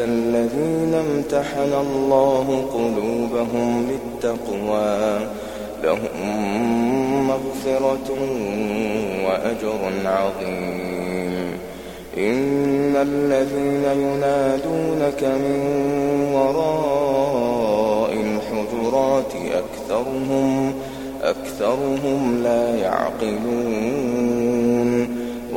الذين امتحن الله قلوبهم للتقوى لهم مغفرة وأجر عظيم. إن الذين ينادونك من وراء الحجرات أكثرهم أكثرهم لا يعقلون.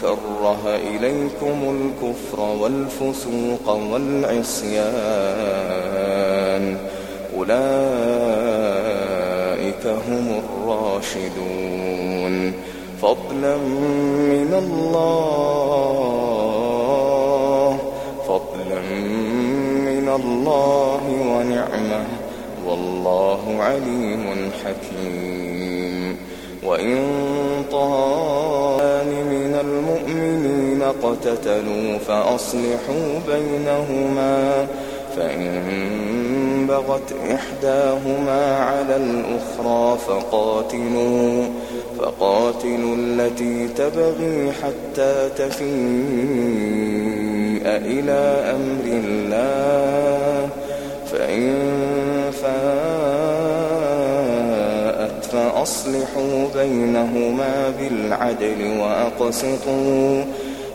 كره إليكم الكفر والفسوق والعصيان. أولئك هم الراشدون. فضلا من الله فضلا من الله ونعمة. والله عليم حكيم. وإن طال اقتتلوا فأصلحوا بينهما فإن بغت إحداهما على الأخرى فقاتلوا فقاتلوا التي تبغي حتى تفيء إلى أمر الله. فإن فاءت فأصلحوا بينهما بالعدل وأقسطوا.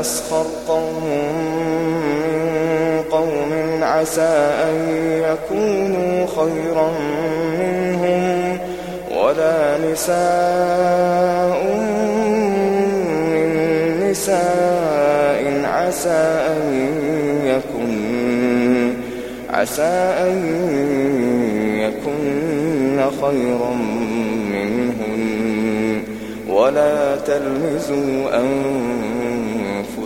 يسخر قوم من قوم عسى أن يكونوا خيرا منهم ولا نساء من نساء عسى أن يكن عسى أن يكن خيرا منهم ولا تلمزوا أنفسهم